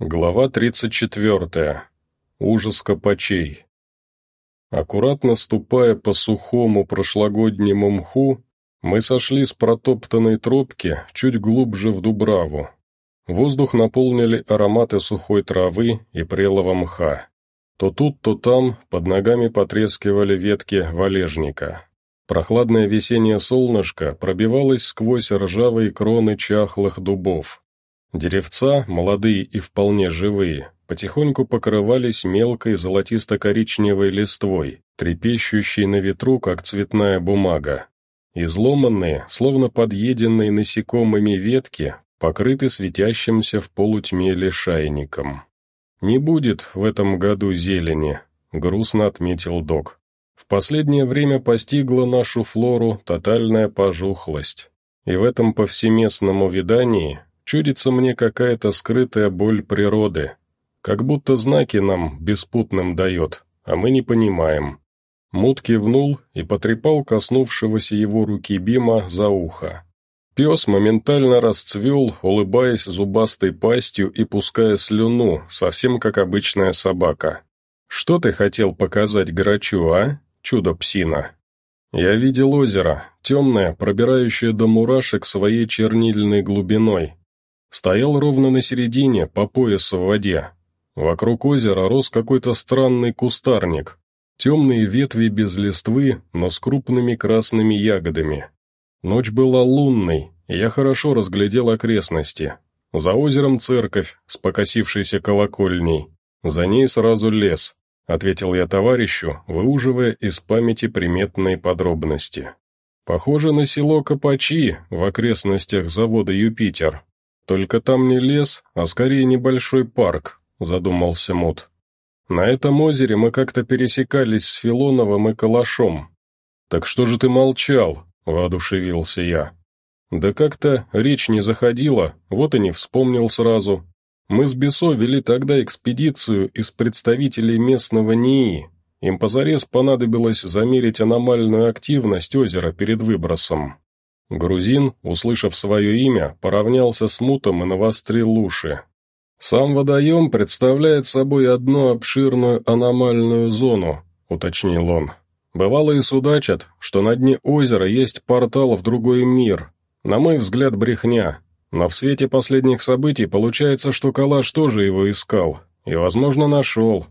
Глава 34. Ужас копачей. Аккуратно ступая по сухому прошлогоднему мху, мы сошли с протоптанной тропки чуть глубже в Дубраву. Воздух наполнили ароматы сухой травы и прелого мха. То тут, то там под ногами потрескивали ветки валежника. Прохладное весеннее солнышко пробивалось сквозь ржавые кроны чахлых дубов. Деревца, молодые и вполне живые, потихоньку покрывались мелкой золотисто-коричневой листвой, трепещущей на ветру, как цветная бумага. Изломанные, словно подъеденные насекомыми ветки, покрыты светящимся в полутьме лишайником. «Не будет в этом году зелени», — грустно отметил док. «В последнее время постигла нашу флору тотальная пожухлость, и в этом повсеместном увядании чудится мне какая-то скрытая боль природы, как будто знаки нам беспутным дает, а мы не понимаем». Мут кивнул и потрепал коснувшегося его руки Бима за ухо. Пес моментально расцвел, улыбаясь зубастой пастью и пуская слюну, совсем как обычная собака. «Что ты хотел показать грачу, а, чудо-псина?» «Я видел озеро, темное, пробирающее до мурашек своей чернильной глубиной, Стоял ровно на середине, по пояс в воде. Вокруг озера рос какой-то странный кустарник. Темные ветви без листвы, но с крупными красными ягодами. Ночь была лунной, и я хорошо разглядел окрестности. За озером церковь с покосившейся колокольней. За ней сразу лес, ответил я товарищу, выуживая из памяти приметные подробности. Похоже на село Копачи в окрестностях завода «Юпитер», «Только там не лес, а скорее небольшой парк», — задумался Мут. «На этом озере мы как-то пересекались с Филоновым и Калашом». «Так что же ты молчал?» — воодушевился я. «Да как-то речь не заходила, вот и не вспомнил сразу. Мы с Бесо вели тогда экспедицию из представителей местного НИИ. Им позарез понадобилось замерить аномальную активность озера перед выбросом. Грузин, услышав свое имя, поравнялся с мутом и навострил уши. «Сам водоем представляет собой одну обширную аномальную зону», — уточнил он. «Бывало и судачат, что на дне озера есть портал в другой мир. На мой взгляд, брехня. Но в свете последних событий получается, что Калаш тоже его искал. И, возможно, нашел.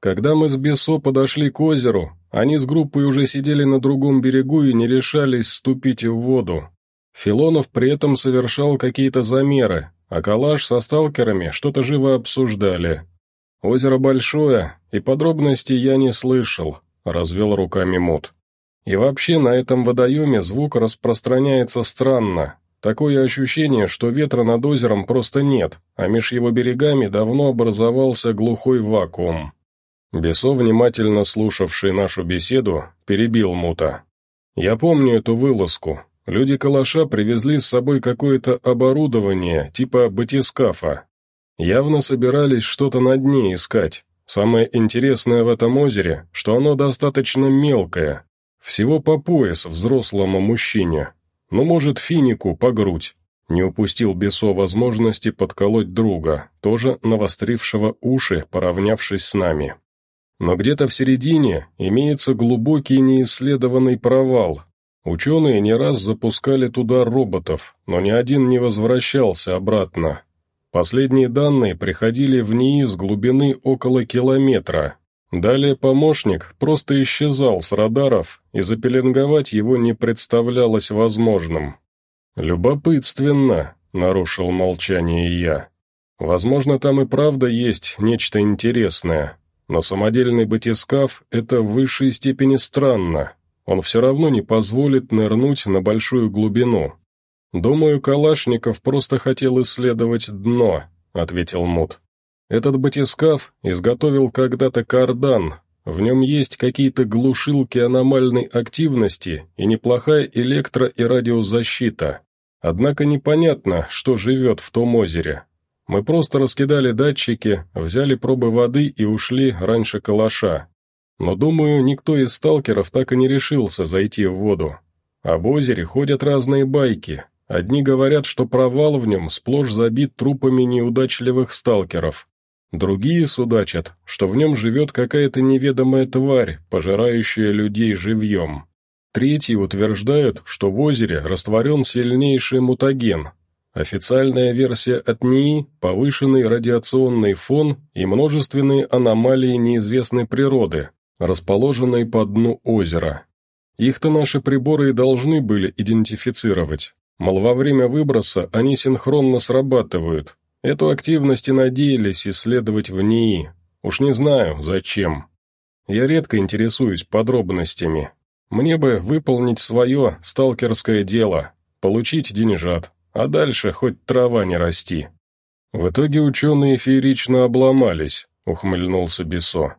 Когда мы с Бесо подошли к озеру, они с группой уже сидели на другом берегу и не решались ступить в воду. Филонов при этом совершал какие-то замеры, а Калаш со сталкерами что-то живо обсуждали. «Озеро большое, и подробностей я не слышал», — развел руками Мут. «И вообще на этом водоеме звук распространяется странно. Такое ощущение, что ветра над озером просто нет, а меж его берегами давно образовался глухой вакуум. Бесо, внимательно слушавший нашу беседу, перебил Мута. «Я помню эту вылазку. Люди Калаша привезли с собой какое-то оборудование, типа батискафа. Явно собирались что-то на дне искать. Самое интересное в этом озере, что оно достаточно мелкое. Всего по пояс взрослому мужчине. Ну, может, финику по грудь. Не упустил Бесо возможности подколоть друга, тоже навострившего уши, поравнявшись с нами. Но где-то в середине имеется глубокий неисследованный провал. Ученые не раз запускали туда роботов, но ни один не возвращался обратно. Последние данные приходили в НИИ с глубины около километра. Далее помощник просто исчезал с радаров, и запеленговать его не представлялось возможным. «Любопытственно», — нарушил молчание я. «Возможно, там и правда есть нечто интересное, но самодельный батискаф — это в высшей степени странно. Он все равно не позволит нырнуть на большую глубину. «Думаю, Калашников просто хотел исследовать дно», — ответил Мут. «Этот батискаф изготовил когда-то кардан. В нем есть какие-то глушилки аномальной активности и неплохая электро- и радиозащита. Однако непонятно, что живет в том озере. Мы просто раскидали датчики, взяли пробы воды и ушли раньше калаша. Но, думаю, никто из сталкеров так и не решился зайти в воду. Об озере ходят разные байки. Одни говорят, что провал в нем сплошь забит трупами неудачливых сталкеров. Другие судачат, что в нем живет какая-то неведомая тварь, пожирающая людей живьем. Третьи утверждают, что в озере растворен сильнейший мутаген. Официальная версия от НИИ – повышенный радиационный фон и множественные аномалии неизвестной природы, расположенные по дну озера. Их-то наши приборы и должны были идентифицировать. Мол, во время выброса они синхронно срабатывают. Эту активность и надеялись исследовать в НИИ. Уж не знаю, зачем. Я редко интересуюсь подробностями. Мне бы выполнить свое сталкерское дело, получить деньжат, а дальше хоть трава не расти. В итоге ученые феерично обломались, ухмыльнулся Бесо.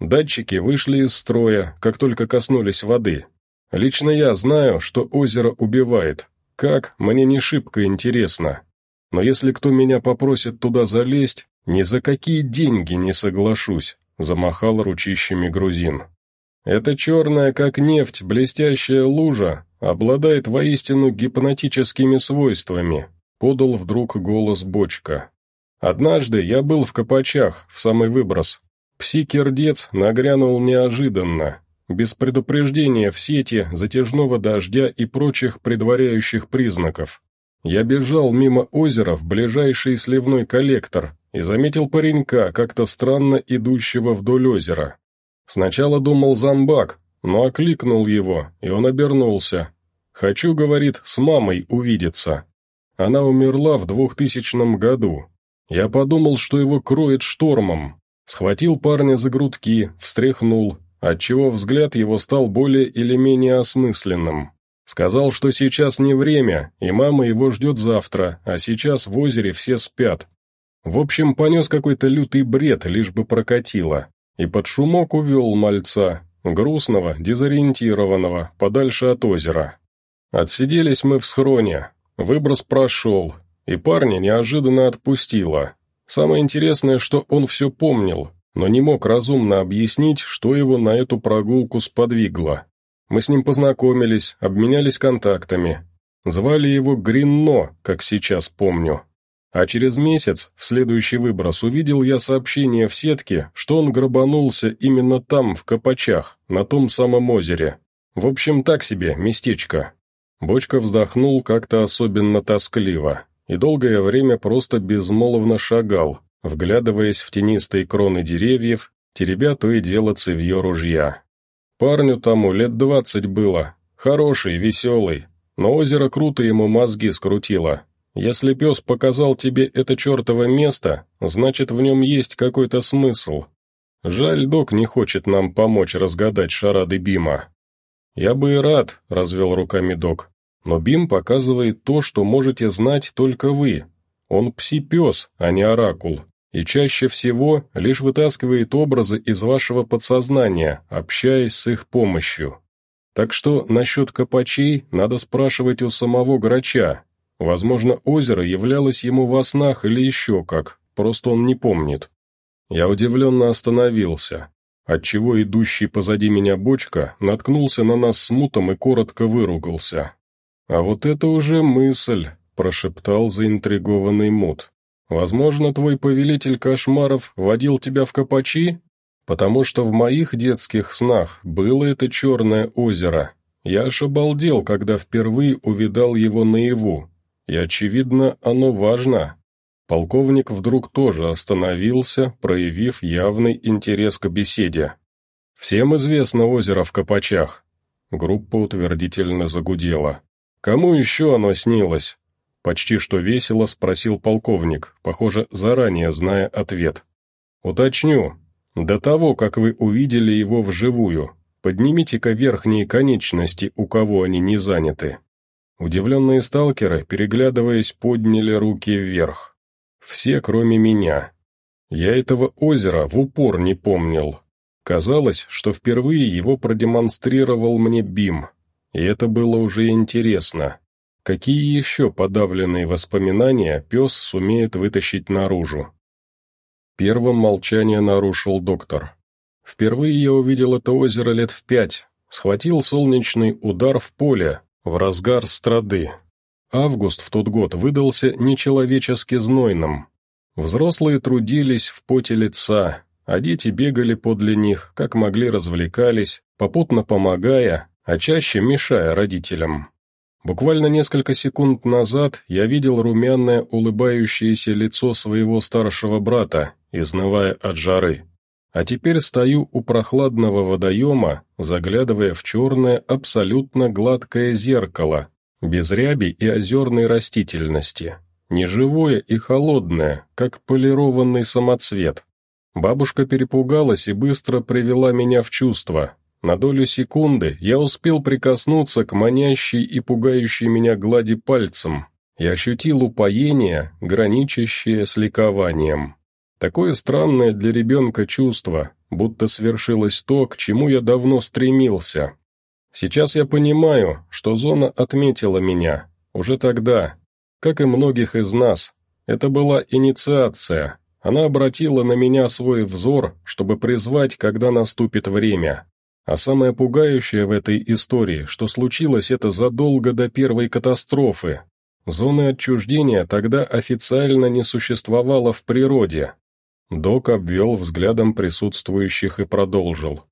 Датчики вышли из строя, как только коснулись воды. Лично я знаю, что озеро убивает, как, мне не шибко интересно. Но если кто меня попросит туда залезть, ни за какие деньги не соглашусь», — замахал ручищами грузин. «Эта черная, как нефть, блестящая лужа обладает воистину гипнотическими свойствами», — подал вдруг голос Бочка. «Однажды я был в Копачах, в самый выброс. Псикердец нагрянул неожиданно, без предупреждения в сети, затяжного дождя и прочих предваряющих признаков. Я бежал мимо озера в ближайший сливной коллектор и заметил паренька, как-то странно идущего вдоль озера. Сначала думал зомбак, но окликнул его, и он обернулся. «Хочу, — говорит, — с мамой увидеться». Она умерла в двухтысячном году. Я подумал, что его кроет штормом. Схватил парня за грудки, встряхнул, отчего взгляд его стал более или менее осмысленным. Сказал, что сейчас не время, и мама его ждет завтра, а сейчас в озере все спят. В общем, понес какой-то лютый бред, лишь бы прокатило. И под шумок увел мальца, грустного, дезориентированного, подальше от озера. Отсиделись мы в схроне, выброс прошел, и парня неожиданно отпустило. Самое интересное, что он все помнил, но не мог разумно объяснить, что его на эту прогулку сподвигло. Мы с ним познакомились, обменялись контактами. Звали его Гринно, как сейчас помню. А через месяц, в следующий выброс, увидел я сообщение в сетке, что он грабанулся именно там, в Копачах, на том самом озере. В общем, так себе, местечко. Бочка вздохнул как-то особенно тоскливо и долгое время просто безмолвно шагал, вглядываясь в тенистые кроны деревьев, теребя то и дело цевье ружья. Парню тому лет двадцать было, хороший, веселый, но озеро круто ему мозги скрутило. Если пес показал тебе это чертово место, значит в нем есть какой-то смысл. Жаль, док не хочет нам помочь разгадать шарады Бима. Я бы и рад, развел руками док, но Бим показывает то, что можете знать только вы. Он пси-пес, а не оракул и чаще всего лишь вытаскивает образы из вашего подсознания, общаясь с их помощью. Так что насчет копачей надо спрашивать у самого грача. Возможно, озеро являлось ему во снах или еще как, просто он не помнит. Я удивленно остановился, отчего идущий позади меня бочка наткнулся на нас с мутом и коротко выругался. «А вот это уже мысль», — прошептал заинтригованный мут. Возможно, твой повелитель кошмаров водил тебя в Копачи? Потому что в моих детских снах было это черное озеро. Я аж обалдел, когда впервые увидал его наяву. И, очевидно, оно важно. Полковник вдруг тоже остановился, проявив явный интерес к беседе. «Всем известно озеро в Копачах». Группа утвердительно загудела. «Кому еще оно снилось?» Почти что весело спросил полковник, похоже, заранее зная ответ. «Уточню. До того, как вы увидели его вживую, поднимите-ка верхние конечности, у кого они не заняты». Удивленные сталкеры, переглядываясь, подняли руки вверх. Все, кроме меня. Я этого озера в упор не помнил. Казалось, что впервые его продемонстрировал мне Бим, и это было уже интересно. Какие еще подавленные воспоминания пес сумеет вытащить наружу? Первым молчание нарушил доктор. Впервые я увидел это озеро лет в пять. Схватил солнечный удар в поле, в разгар страды. август в тот год выдался нечеловечески знойным. Взрослые трудились в поте лица, а дети бегали подле них, как могли развлекались, попутно помогая, а чаще мешая родителям. Буквально несколько секунд назад я видел румяное улыбающееся лицо своего старшего брата, изнывая от жары. А теперь стою у прохладного водоема, заглядывая в черное абсолютно гладкое зеркало, без ряби и озерной растительности, неживое и холодное, как полированный самоцвет. Бабушка перепугалась и быстро привела меня в чувство, на долю секунды я успел прикоснуться к манящей и пугающей меня глади пальцем и ощутил упоение, граничащее с ликованием. Такое странное для ребенка чувство, будто свершилось то, к чему я давно стремился. Сейчас я понимаю, что зона отметила меня, уже тогда, как и многих из нас. Это была инициация, она обратила на меня свой взор, чтобы призвать, когда наступит время. А самое пугающее в этой истории, что случилось это задолго до первой катастрофы. Зоны отчуждения тогда официально не существовало в природе. Док обвел взглядом присутствующих и продолжил.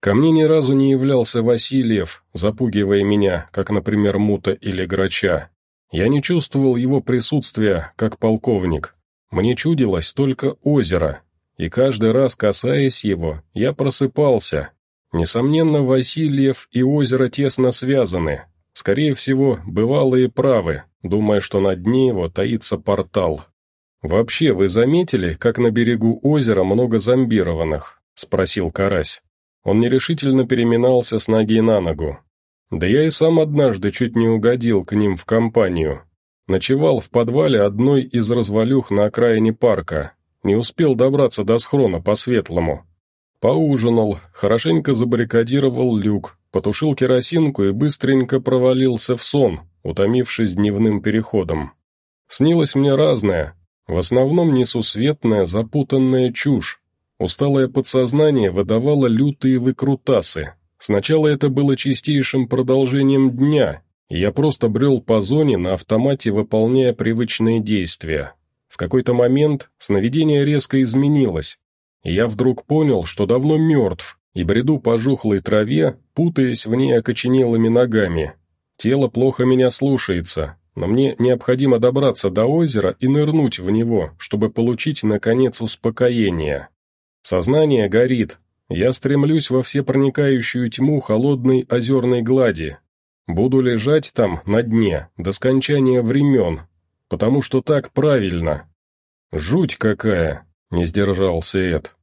Ко мне ни разу не являлся Васильев, запугивая меня, как, например, Мута или Грача. Я не чувствовал его присутствия, как полковник. Мне чудилось только озеро, и каждый раз, касаясь его, я просыпался, Несомненно, Васильев и озеро тесно связаны. Скорее всего, бывалые правы, думая, что на дне его таится портал. «Вообще, вы заметили, как на берегу озера много зомбированных?» — спросил Карась. Он нерешительно переминался с ноги на ногу. «Да я и сам однажды чуть не угодил к ним в компанию. Ночевал в подвале одной из развалюх на окраине парка. Не успел добраться до схрона по-светлому. Поужинал, хорошенько забаррикадировал люк, потушил керосинку и быстренько провалился в сон, утомившись дневным переходом. Снилось мне разное, в основном несусветная, запутанная чушь. Усталое подсознание выдавало лютые выкрутасы. Сначала это было чистейшим продолжением дня, и я просто брел по зоне на автомате, выполняя привычные действия. В какой-то момент сновидение резко изменилось, я вдруг понял, что давно мертв, и бреду по жухлой траве, путаясь в ней окоченелыми ногами. Тело плохо меня слушается, но мне необходимо добраться до озера и нырнуть в него, чтобы получить, наконец, успокоение. Сознание горит. Я стремлюсь во всепроникающую тьму холодной озерной глади. Буду лежать там, на дне, до скончания времен, потому что так правильно. Жуть какая, не сдержался Эд.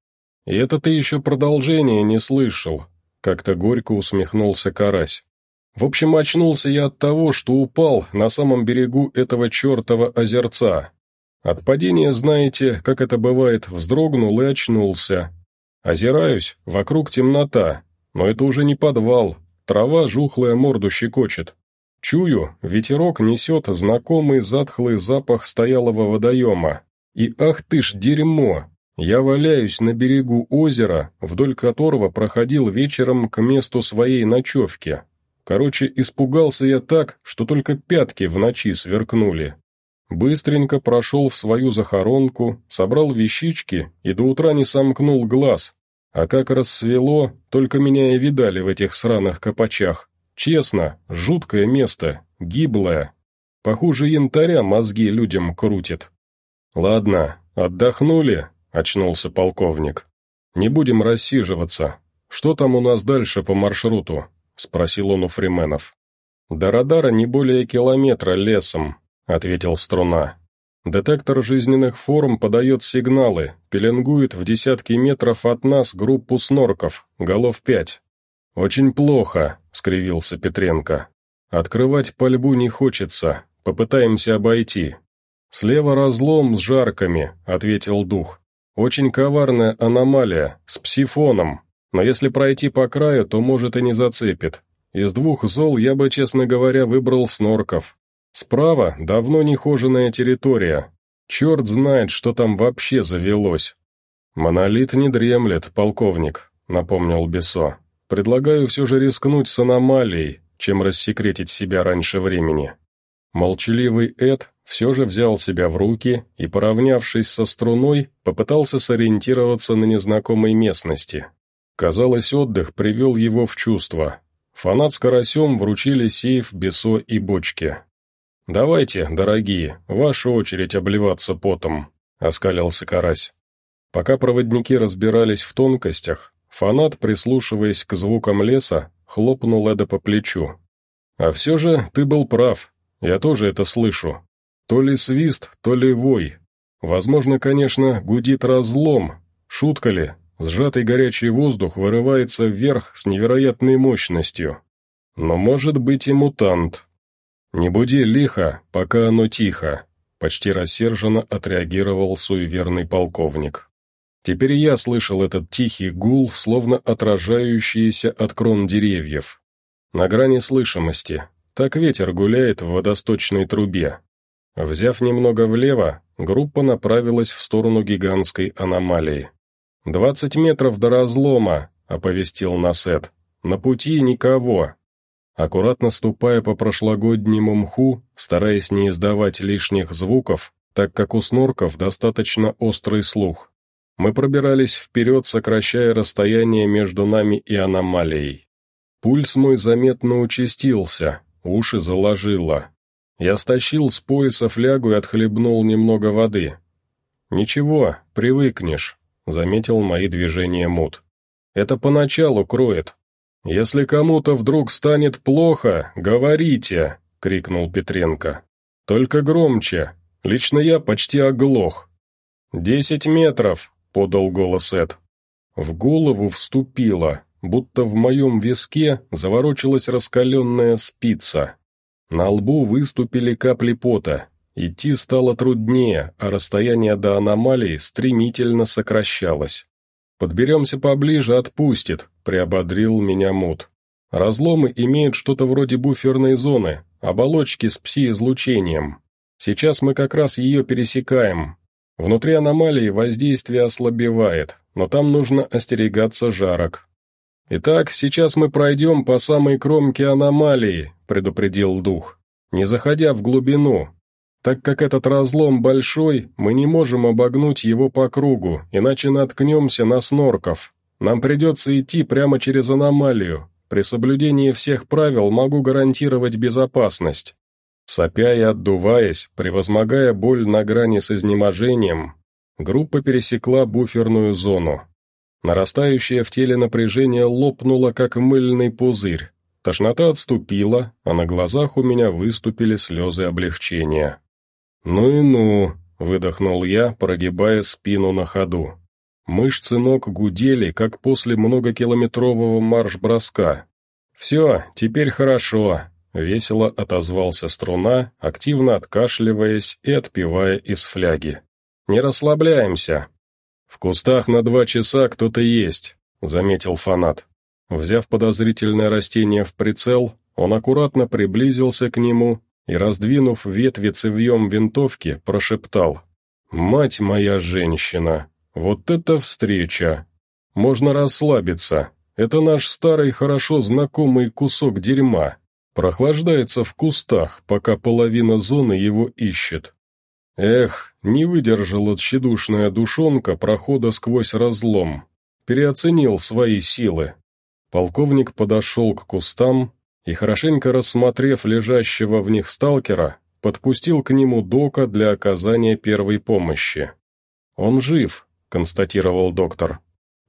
«И это ты еще продолжение не слышал», — как-то горько усмехнулся Карась. «В общем, очнулся я от того, что упал на самом берегу этого чертова озерца. От падения, знаете, как это бывает, вздрогнул и очнулся. Озираюсь, вокруг темнота, но это уже не подвал, трава жухлая морду щекочет. Чую, ветерок несет знакомый затхлый запах стоялого водоема, и ах ты ж дерьмо! Я валяюсь на берегу озера, вдоль которого проходил вечером к месту своей ночевки. Короче, испугался я так, что только пятки в ночи сверкнули. Быстренько прошел в свою захоронку, собрал вещички и до утра не сомкнул глаз. А как рассвело, только меня и видали в этих сраных копачах. Честно, жуткое место, гиблое. Похуже янтаря мозги людям крутит. «Ладно, отдохнули?» — очнулся полковник. «Не будем рассиживаться. Что там у нас дальше по маршруту?» — спросил он у фрименов. «До радара не более километра лесом», — ответил Струна. «Детектор жизненных форм подает сигналы, пеленгует в десятки метров от нас группу снорков, голов пять». «Очень плохо», — скривился Петренко. «Открывать пальбу не хочется, попытаемся обойти». «Слева разлом с жарками», — ответил дух. «Очень коварная аномалия, с псифоном, но если пройти по краю, то, может, и не зацепит. Из двух зол я бы, честно говоря, выбрал снорков. Справа давно нехоженная территория. Черт знает, что там вообще завелось». «Монолит не дремлет, полковник», — напомнил Бесо. «Предлагаю все же рискнуть с аномалией, чем рассекретить себя раньше времени». Молчаливый Эд все же взял себя в руки и, поравнявшись со струной, попытался сориентироваться на незнакомой местности. Казалось, отдых привел его в чувство. Фанат с карасем вручили сейф, бесо и бочки. «Давайте, дорогие, ваша очередь обливаться потом», — оскалился карась. Пока проводники разбирались в тонкостях, фанат, прислушиваясь к звукам леса, хлопнул Эда по плечу. «А все же ты был прав, я тоже это слышу. То ли свист, то ли вой. Возможно, конечно, гудит разлом. Шутка ли? Сжатый горячий воздух вырывается вверх с невероятной мощностью. Но может быть и мутант. Не буди лихо, пока оно тихо. Почти рассерженно отреагировал суеверный полковник. Теперь я слышал этот тихий гул, словно отражающийся от крон деревьев. На грани слышимости. Так ветер гуляет в водосточной трубе. Взяв немного влево, группа направилась в сторону гигантской аномалии. «Двадцать метров до разлома», — оповестил Насет. «На пути никого». Аккуратно ступая по прошлогоднему мху, стараясь не издавать лишних звуков, так как у снорков достаточно острый слух, мы пробирались вперед, сокращая расстояние между нами и аномалией. Пульс мой заметно участился, уши заложило. Я стащил с пояса флягу и отхлебнул немного воды. «Ничего, привыкнешь», — заметил мои движения Мут. «Это поначалу кроет. Если кому-то вдруг станет плохо, говорите», — крикнул Петренко. «Только громче. Лично я почти оглох». «Десять метров», — подал голос Эд. В голову вступило, будто в моем виске заворочилась раскаленная спица. На лбу выступили капли пота. Идти стало труднее, а расстояние до аномалии стремительно сокращалось. «Подберемся поближе, отпустит», — приободрил меня Мут. «Разломы имеют что-то вроде буферной зоны, оболочки с пси-излучением. Сейчас мы как раз ее пересекаем. Внутри аномалии воздействие ослабевает, но там нужно остерегаться жарок. Итак, сейчас мы пройдем по самой кромке аномалии, — предупредил дух, — «не заходя в глубину. Так как этот разлом большой, мы не можем обогнуть его по кругу, иначе наткнемся на снорков. Нам придется идти прямо через аномалию. При соблюдении всех правил могу гарантировать безопасность». Сопя и отдуваясь, превозмогая боль на грани с изнеможением, группа пересекла буферную зону. Нарастающее в теле напряжение лопнуло, как мыльный пузырь. Тошнота отступила, а на глазах у меня выступили слезы облегчения. «Ну и ну», — выдохнул я, прогибая спину на ходу. Мышцы ног гудели, как после многокилометрового марш-броска. «Все, теперь хорошо», — весело отозвался струна, активно откашливаясь и отпивая из фляги. «Не расслабляемся». «В кустах на два часа кто-то есть», — заметил фанат. Взяв подозрительное растение в прицел, он аккуратно приблизился к нему и, раздвинув ветви цевьем винтовки, прошептал. «Мать моя женщина! Вот это встреча! Можно расслабиться. Это наш старый хорошо знакомый кусок дерьма. Прохлаждается в кустах, пока половина зоны его ищет. Эх, не выдержала тщедушная душонка прохода сквозь разлом. Переоценил свои силы. Полковник подошел к кустам и, хорошенько рассмотрев лежащего в них сталкера, подпустил к нему Дока для оказания первой помощи. «Он жив», — констатировал доктор.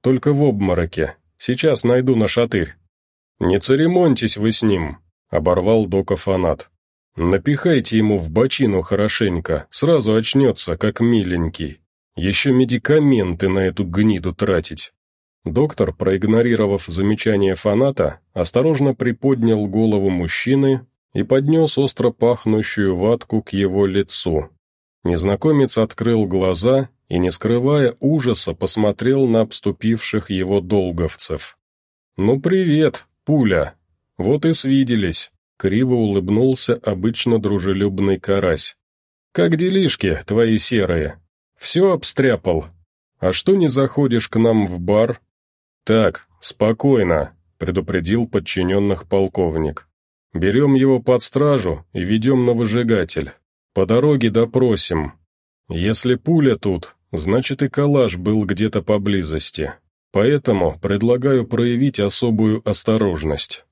«Только в обмороке. Сейчас найду на шатырь». «Не церемоньтесь вы с ним», — оборвал Дока фанат. «Напихайте ему в бочину хорошенько, сразу очнется, как миленький. Еще медикаменты на эту гниду тратить». Доктор, проигнорировав замечание фаната, осторожно приподнял голову мужчины и поднес остро пахнущую ватку к его лицу. Незнакомец открыл глаза и, не скрывая ужаса, посмотрел на обступивших его долговцев. «Ну привет, пуля! Вот и свиделись!» — криво улыбнулся обычно дружелюбный карась. «Как делишки твои серые? Все обстряпал? А что не заходишь к нам в бар?» «Так, спокойно», — предупредил подчиненных полковник. Берем его под стражу и ведем на выжигатель. По дороге допросим. Если пуля тут, значит и калаш был где-то поблизости. Поэтому предлагаю проявить особую осторожность.